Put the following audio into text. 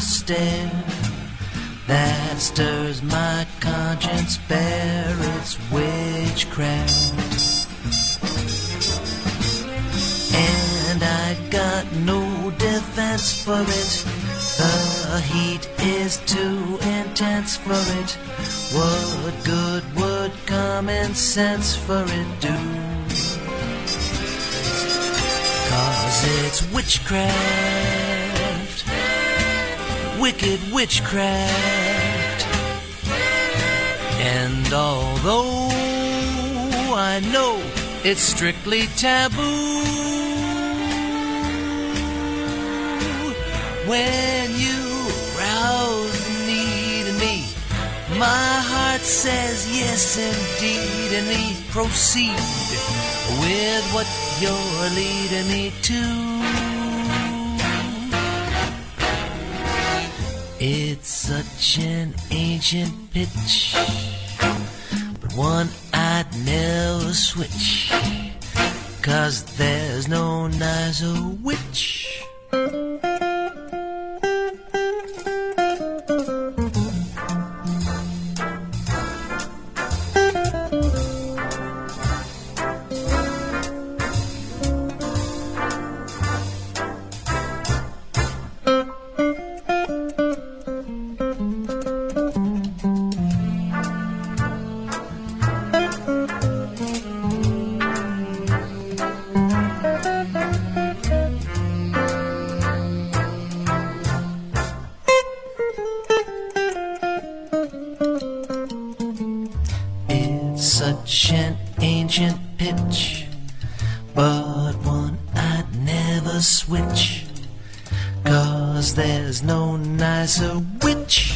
stare that stirs my conscience bare. It's witchcraft. And I got no defense for it. The heat is too intense for it. What good would common sense for it do? Cause it's witchcraft. Wicked witchcraft. And although I know it's strictly taboo, when you rouse the need in me, my heart says yes indeed, and me proceed with what you're leading me to. It's such an ancient pitch, but one I'd never switch, cause there's no nicer witch. Such an ancient pitch, but one I'd never switch. Cause there's no nicer witch.